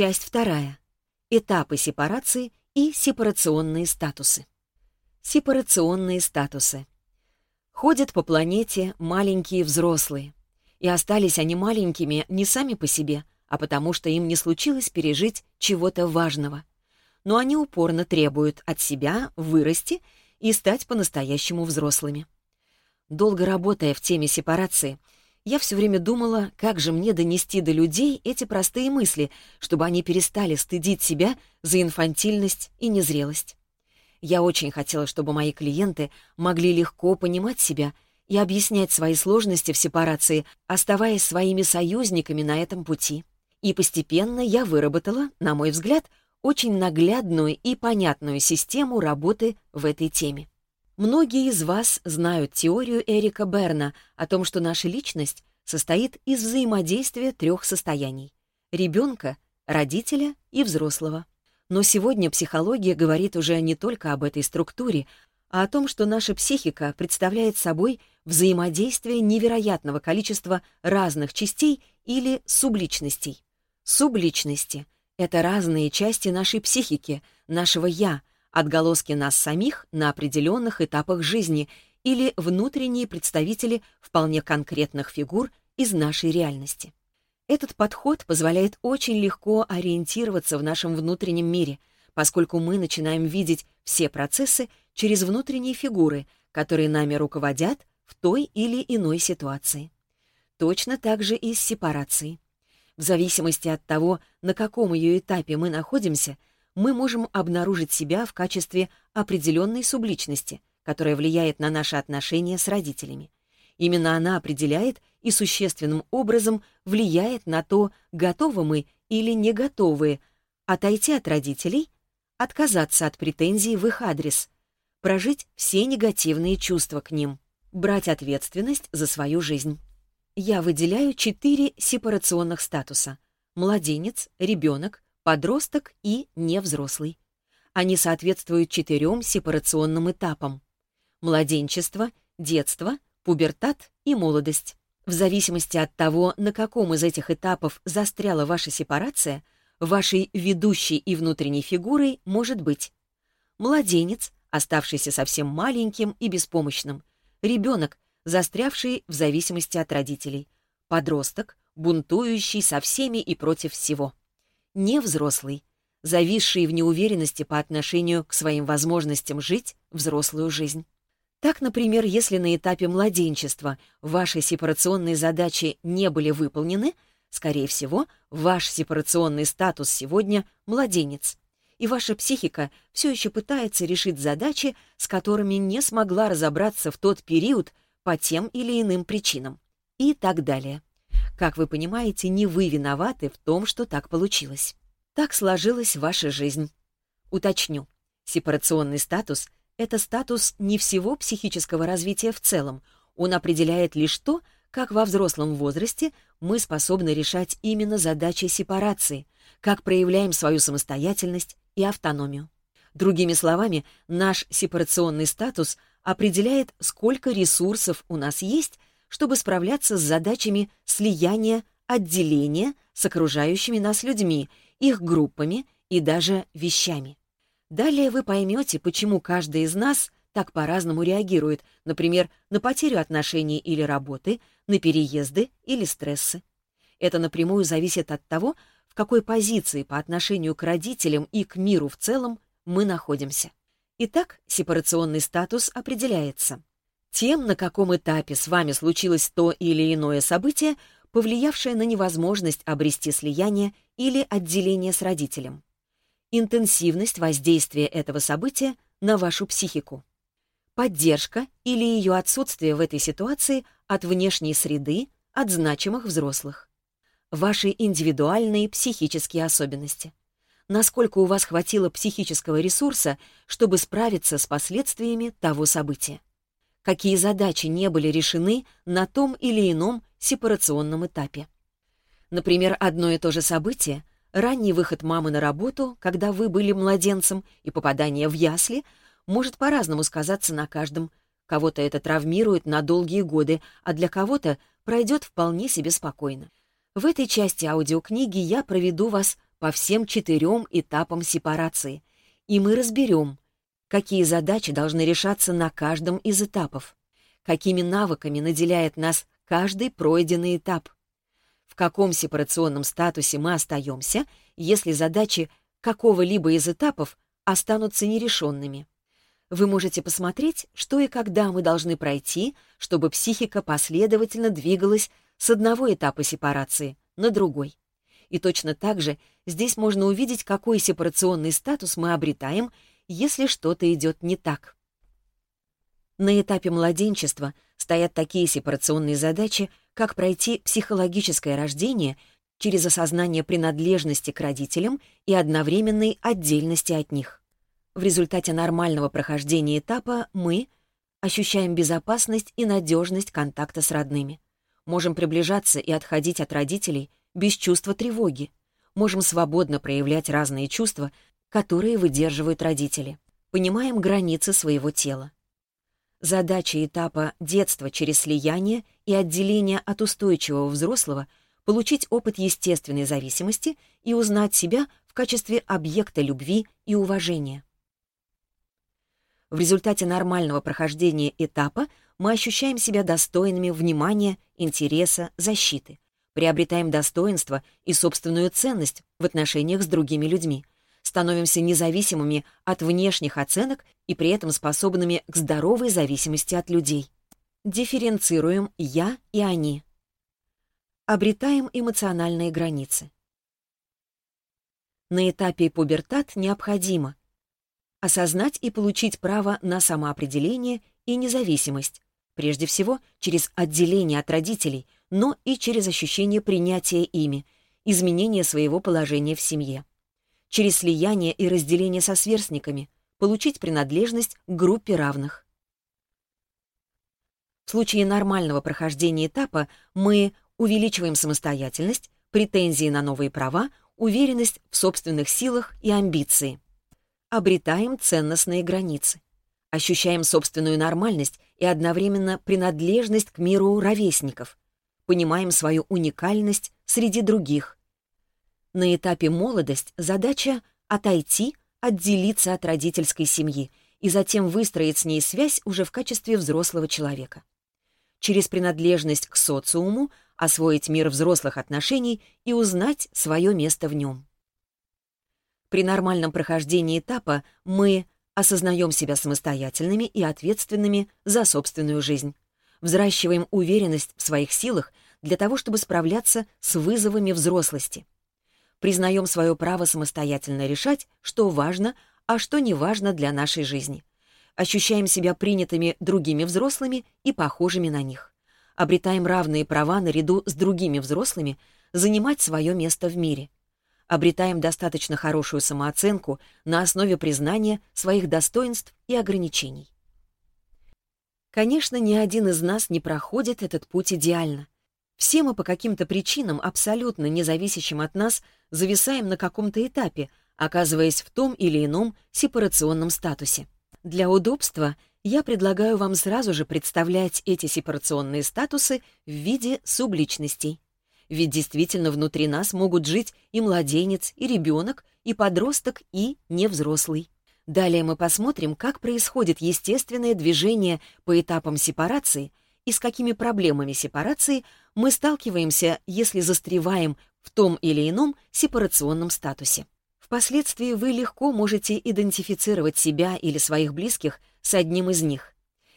Часть вторая. Этапы сепарации и сепарационные статусы. Сепарационные статусы. Ходят по планете маленькие взрослые. И остались они маленькими не сами по себе, а потому что им не случилось пережить чего-то важного. Но они упорно требуют от себя вырасти и стать по-настоящему взрослыми. Долго работая в теме сепарации — я все время думала, как же мне донести до людей эти простые мысли, чтобы они перестали стыдить себя за инфантильность и незрелость. Я очень хотела, чтобы мои клиенты могли легко понимать себя и объяснять свои сложности в сепарации, оставаясь своими союзниками на этом пути. И постепенно я выработала, на мой взгляд, очень наглядную и понятную систему работы в этой теме. Многие из вас знают теорию Эрика Берна о том, что наша личность состоит из взаимодействия трех состояний — ребенка, родителя и взрослого. Но сегодня психология говорит уже не только об этой структуре, а о том, что наша психика представляет собой взаимодействие невероятного количества разных частей или субличностей. Субличности — это разные части нашей психики, нашего «я», отголоски нас самих на определенных этапах жизни или внутренние представители вполне конкретных фигур из нашей реальности. Этот подход позволяет очень легко ориентироваться в нашем внутреннем мире, поскольку мы начинаем видеть все процессы через внутренние фигуры, которые нами руководят в той или иной ситуации. Точно так же и с сепарацией. В зависимости от того, на каком ее этапе мы находимся — мы можем обнаружить себя в качестве определенной субличности, которая влияет на наши отношения с родителями. Именно она определяет и существенным образом влияет на то, готовы мы или не готовы отойти от родителей, отказаться от претензий в их адрес, прожить все негативные чувства к ним, брать ответственность за свою жизнь. Я выделяю четыре сепарационных статуса — младенец, ребенок, подросток и невзрослый. Они соответствуют четырем сепарационным этапам. Младенчество, детство, пубертат и молодость. В зависимости от того, на каком из этих этапов застряла ваша сепарация, вашей ведущей и внутренней фигурой может быть младенец, оставшийся совсем маленьким и беспомощным, ребенок, застрявший в зависимости от родителей, подросток, бунтующий со всеми и против всего не взрослый, зависший в неуверенности по отношению к своим возможностям жить взрослую жизнь. Так, например, если на этапе младенчества ваши сепарационные задачи не были выполнены, скорее всего, ваш сепарационный статус сегодня — младенец, и ваша психика все еще пытается решить задачи, с которыми не смогла разобраться в тот период по тем или иным причинам, и так далее. Как вы понимаете, не вы виноваты в том, что так получилось. Так сложилась ваша жизнь. Уточню. Сепарационный статус — это статус не всего психического развития в целом. Он определяет лишь то, как во взрослом возрасте мы способны решать именно задачи сепарации, как проявляем свою самостоятельность и автономию. Другими словами, наш сепарационный статус определяет, сколько ресурсов у нас есть чтобы справляться с задачами слияния, отделения с окружающими нас людьми, их группами и даже вещами. Далее вы поймете, почему каждый из нас так по-разному реагирует, например, на потерю отношений или работы, на переезды или стрессы. Это напрямую зависит от того, в какой позиции по отношению к родителям и к миру в целом мы находимся. Итак, сепарационный статус определяется тем, на каком этапе с вами случилось то или иное событие, повлиявшее на невозможность обрести слияние или отделение с родителем. Интенсивность воздействия этого события на вашу психику. Поддержка или ее отсутствие в этой ситуации от внешней среды, от значимых взрослых. Ваши индивидуальные психические особенности. Насколько у вас хватило психического ресурса, чтобы справиться с последствиями того события какие задачи не были решены на том или ином сепарационном этапе. Например, одно и то же событие, ранний выход мамы на работу, когда вы были младенцем, и попадание в ясли, может по-разному сказаться на каждом. Кого-то это травмирует на долгие годы, а для кого-то пройдет вполне себе спокойно. В этой части аудиокниги я проведу вас по всем четырем этапам сепарации, и мы разберем — какие задачи должны решаться на каждом из этапов, какими навыками наделяет нас каждый пройденный этап, в каком сепарационном статусе мы остаемся, если задачи какого-либо из этапов останутся нерешенными. Вы можете посмотреть, что и когда мы должны пройти, чтобы психика последовательно двигалась с одного этапа сепарации на другой. И точно так же здесь можно увидеть, какой сепарационный статус мы обретаем если что-то идет не так. На этапе младенчества стоят такие сепарационные задачи, как пройти психологическое рождение через осознание принадлежности к родителям и одновременной отдельности от них. В результате нормального прохождения этапа мы ощущаем безопасность и надежность контакта с родными, можем приближаться и отходить от родителей без чувства тревоги, можем свободно проявлять разные чувства, которые выдерживают родители. Понимаем границы своего тела. Задача этапа детства через слияние и отделение от устойчивого взрослого — получить опыт естественной зависимости и узнать себя в качестве объекта любви и уважения. В результате нормального прохождения этапа мы ощущаем себя достойными внимания, интереса, защиты, приобретаем достоинство и собственную ценность в отношениях с другими людьми, становимся независимыми от внешних оценок и при этом способными к здоровой зависимости от людей. Дифференцируем «я» и «они». Обретаем эмоциональные границы. На этапе пубертат необходимо осознать и получить право на самоопределение и независимость, прежде всего через отделение от родителей, но и через ощущение принятия ими, изменение своего положения в семье через слияние и разделение со сверстниками, получить принадлежность к группе равных. В случае нормального прохождения этапа мы увеличиваем самостоятельность, претензии на новые права, уверенность в собственных силах и амбиции. Обретаем ценностные границы. Ощущаем собственную нормальность и одновременно принадлежность к миру ровесников. Понимаем свою уникальность среди других. На этапе молодость задача отойти, отделиться от родительской семьи и затем выстроить с ней связь уже в качестве взрослого человека. Через принадлежность к социуму освоить мир взрослых отношений и узнать свое место в нем. При нормальном прохождении этапа мы осознаем себя самостоятельными и ответственными за собственную жизнь, взращиваем уверенность в своих силах для того, чтобы справляться с вызовами взрослости — признаем свое право самостоятельно решать, что важно, а что не важно для нашей жизни. Ощущаем себя принятыми другими взрослыми и похожими на них. Обретаем равные права наряду с другими взрослыми занимать свое место в мире. Обретаем достаточно хорошую самооценку на основе признания своих достоинств и ограничений. Конечно, ни один из нас не проходит этот путь идеально. Все мы по каким-то причинам, абсолютно независящим от нас, зависаем на каком-то этапе, оказываясь в том или ином сепарационном статусе. Для удобства я предлагаю вам сразу же представлять эти сепарационные статусы в виде субличностей. Ведь действительно внутри нас могут жить и младенец, и ребенок, и подросток, и невзрослый. Далее мы посмотрим, как происходит естественное движение по этапам сепарации и с какими проблемами сепарации мы сталкиваемся, если застреваем в том или ином сепарационном статусе. Впоследствии вы легко можете идентифицировать себя или своих близких с одним из них.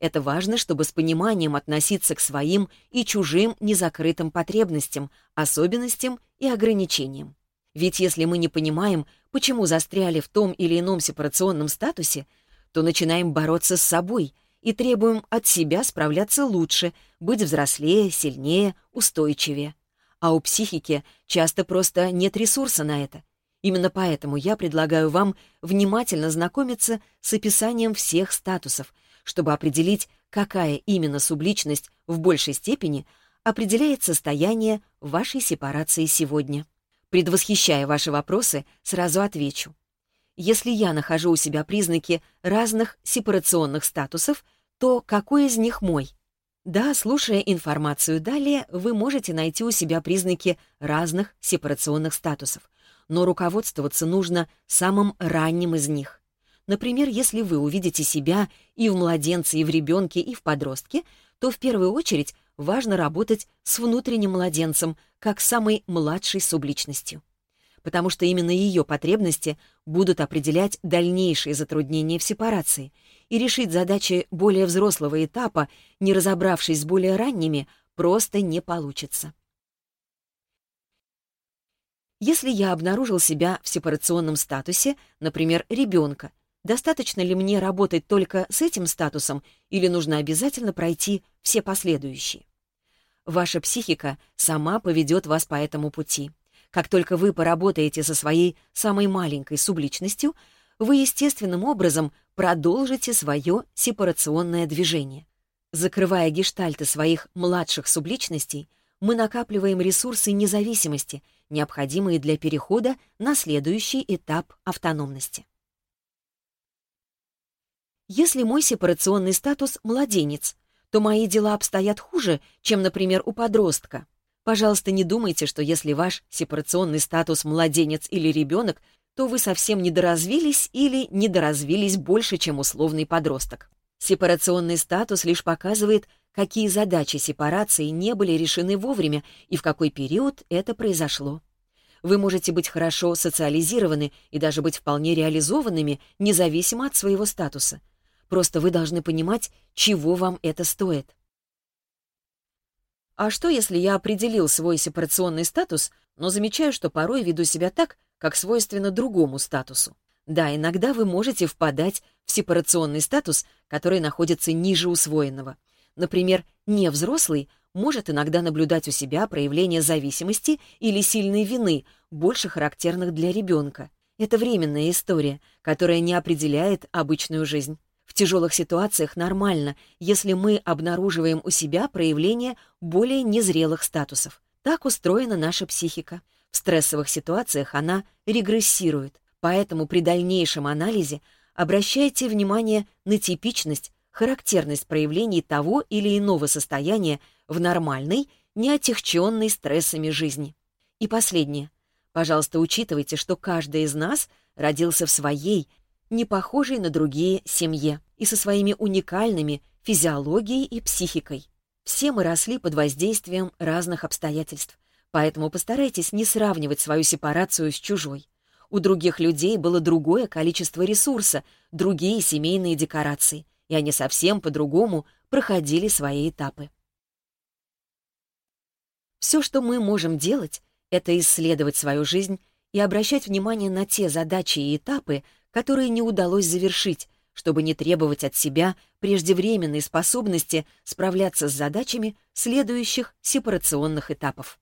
Это важно, чтобы с пониманием относиться к своим и чужим незакрытым потребностям, особенностям и ограничениям. Ведь если мы не понимаем, почему застряли в том или ином сепарационном статусе, то начинаем бороться с собой и требуем от себя справляться лучше, быть взрослее, сильнее, устойчивее а у психики часто просто нет ресурса на это. Именно поэтому я предлагаю вам внимательно знакомиться с описанием всех статусов, чтобы определить, какая именно субличность в большей степени определяет состояние вашей сепарации сегодня. Предвосхищая ваши вопросы, сразу отвечу. Если я нахожу у себя признаки разных сепарационных статусов, то какой из них мой? Да, слушая информацию далее, вы можете найти у себя признаки разных сепарационных статусов. но руководствоваться нужно самым ранним из них. Например, если вы увидите себя и в младенце, и в ребенке, и в подростке, то в первую очередь важно работать с внутренним младенцем, как самой младшей субличностью. потому что именно ее потребности будут определять дальнейшие затруднения в сепарации, и решить задачи более взрослого этапа, не разобравшись с более ранними, просто не получится. Если я обнаружил себя в сепарационном статусе, например, ребенка, достаточно ли мне работать только с этим статусом или нужно обязательно пройти все последующие? Ваша психика сама поведет вас по этому пути. Как только вы поработаете со своей самой маленькой субличностью, вы естественным образом продолжите свое сепарационное движение. Закрывая гештальты своих младших субличностей, мы накапливаем ресурсы независимости, необходимые для перехода на следующий этап автономности. Если мой сепарационный статус — младенец, то мои дела обстоят хуже, чем, например, у подростка — Пожалуйста, не думайте, что если ваш сепарационный статус младенец или ребенок, то вы совсем недоразвились или недоразвились больше, чем условный подросток. Сепарационный статус лишь показывает, какие задачи сепарации не были решены вовремя и в какой период это произошло. Вы можете быть хорошо социализированы и даже быть вполне реализованными, независимо от своего статуса. Просто вы должны понимать, чего вам это стоит. А что, если я определил свой сепарационный статус, но замечаю, что порой веду себя так, как свойственно другому статусу? Да, иногда вы можете впадать в сепарационный статус, который находится ниже усвоенного. Например, невзрослый может иногда наблюдать у себя проявление зависимости или сильной вины, больше характерных для ребенка. Это временная история, которая не определяет обычную жизнь. В тяжелых ситуациях нормально, если мы обнаруживаем у себя проявление более незрелых статусов. Так устроена наша психика. В стрессовых ситуациях она регрессирует. Поэтому при дальнейшем анализе обращайте внимание на типичность, характерность проявлений того или иного состояния в нормальной, не отягченной стрессами жизни. И последнее. Пожалуйста, учитывайте, что каждый из нас родился в своей, не похожей на другие семье и со своими уникальными физиологией и психикой. Все мы росли под воздействием разных обстоятельств, поэтому постарайтесь не сравнивать свою сепарацию с чужой. У других людей было другое количество ресурса, другие семейные декорации, и они совсем по-другому проходили свои этапы. Все, что мы можем делать, это исследовать свою жизнь и обращать внимание на те задачи и этапы, которые не удалось завершить, чтобы не требовать от себя преждевременной способности справляться с задачами следующих сепарационных этапов.